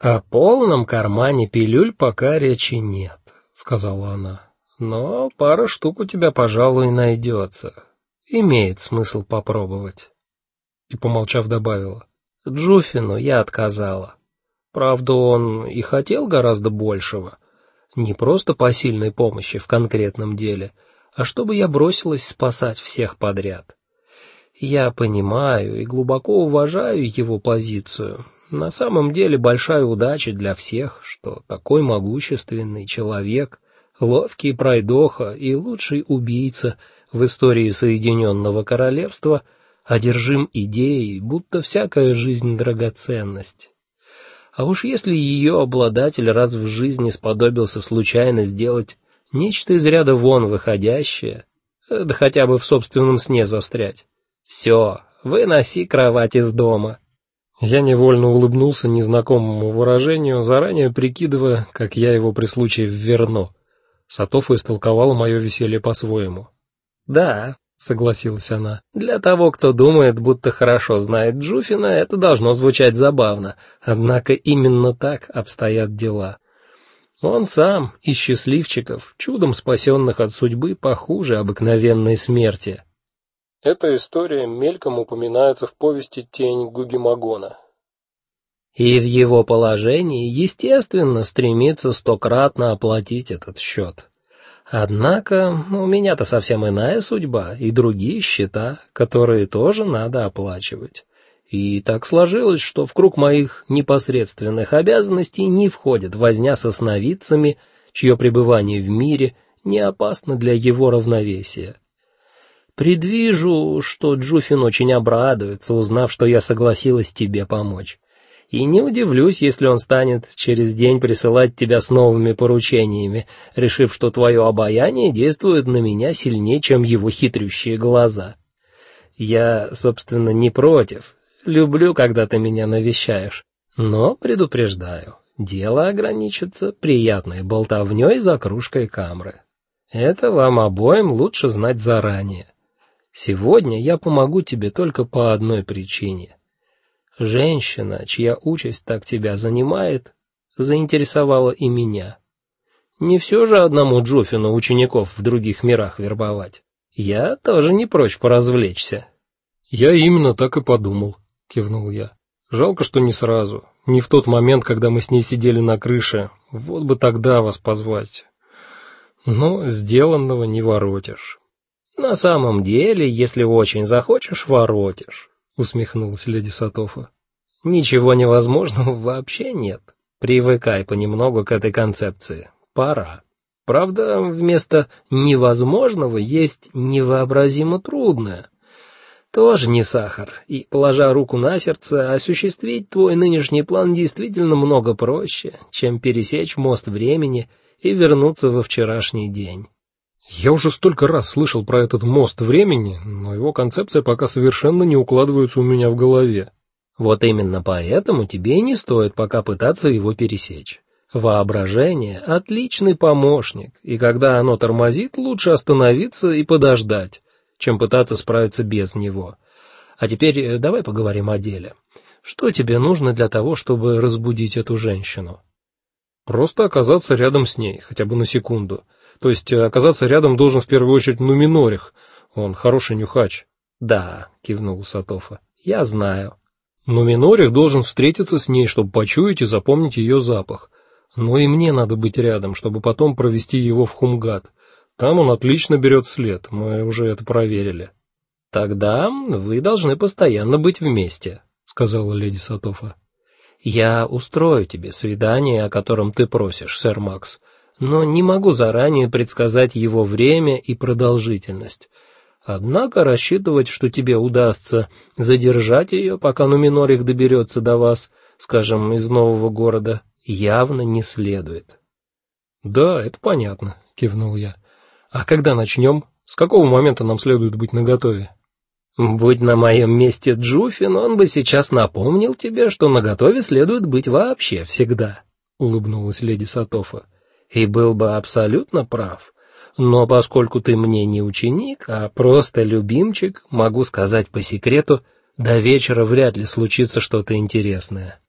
О полном кармане пилюль пока речи нет, сказала она. Но пара штук у тебя, пожалуй, найдется. Имеет смысл попробовать. И помолчав добавила: Джуфину я отказала. Правда, он и хотел гораздо большего, не просто посильной помощи в конкретном деле, а чтобы я бросилась спасать всех подряд. Я понимаю и глубоко уважаю его позицию. На самом деле большая удача для всех, что такой могущественный человек, ловкий пройдоха и лучший убийца в истории Соединенного королевства одержим идеей, будто всякая жизнь драгоценность. А уж если ее обладатель раз в жизни сподобился случайно сделать нечто из ряда вон выходящее, э, да хотя бы в собственном сне застрять. Все, выноси кровать из дома. Я невольно улыбнулся незнакомому выражению, заранее прикидывая, как я его при случае вверну. Сатофа истолковала мое веселье по-своему. Да, согласилась она. Для того, кто думает, будто хорошо знает Джуфина, это должно звучать забавно. Однако именно так обстоят дела. Он сам из счастливчиков, чудом спасенных от судьбы похуже обыкновенной смерти. Эта история мельком упоминается в повести Тень Гугимагона. И в его положении, естественно, стремится стократно оплатить этот счет. Однако у меня-то совсем иная судьба и другие счета, которые тоже надо оплачивать. И так сложилось, что в круг моих непосредственных обязанностей не входит возня со сновидцами, чье пребывание в мире не опасно для его равновесия. Предвижу, что Джуфин очень обрадуется, узнав, что я согласилась тебе помочь. И не удивлюсь, если он станет через день присылать тебя с новыми поручениями, решив, что твое обаяние действует на меня сильнее, чем его хитрющие глаза. Я, собственно, не против. Люблю, когда ты меня навещаешь, но предупреждаю, дело ограничится приятной болтовней за кружкой камры. Это вам обоим лучше знать заранее. Сегодня я помогу тебе только по одной причине. Женщина, чья участь так тебя занимает, заинтересовала и меня. Не все же одному Джофину учеников в других мирах вербовать. Я тоже не прочь поразвлечься. Я именно так и подумал, кивнул я. Жалко, что не сразу, не в тот момент, когда мы с ней сидели на крыше. Вот бы тогда вас позвать. Но сделанного не воротишь. На самом деле, если очень захочешь, воротишь усмехнулась леди Сатофа. Ничего невозможного вообще нет. Привыкай понемногу к этой концепции. Пора. Правда, вместо невозможного есть невообразимо трудное. Тоже не сахар. И положа руку на сердце, осуществить твой нынешний план действительно много проще, чем пересечь мост времени и вернуться во вчерашний день. Я уже столько раз слышал про этот мост времени, но его концепция пока совершенно не укладывается у меня в голове. Вот именно поэтому тебе и не стоит пока пытаться его пересечь. Воображение отличный помощник, и когда оно тормозит, лучше остановиться и подождать, чем пытаться справиться без него. А теперь э, давай поговорим о деле. Что тебе нужно для того, чтобы разбудить эту женщину? Просто оказаться рядом с ней, хотя бы на секунду. То есть э, оказаться рядом должен в первую очередь Нуминорих. Он хороший нюхач. Да, кивнул Сатофа. Я знаю. Нуминорих должен встретиться с ней, чтобы почуять и запомнить ее запах. Но и мне надо быть рядом, чтобы потом провести его в Хумгат. Там он отлично берет след. Мы уже это проверили. Тогда вы должны постоянно быть вместе, сказала леди Сатофа. Я устрою тебе свидание, о котором ты просишь, сэр Макс но не могу заранее предсказать его время и продолжительность. Однако рассчитывать, что тебе удастся задержать ее, пока Нуминорих доберется до вас, скажем, из нового города, явно не следует. Да, это понятно, кивнул я. А когда начнем? С какого момента нам следует быть наготове? Будь на моем месте Джуфин, он бы сейчас напомнил тебе, что наготове следует быть вообще всегда, улыбнулась леди Сатофа и был бы абсолютно прав. Но поскольку ты мне не ученик, а просто любимчик, могу сказать по секрету, до вечера вряд ли случится что-то интересное.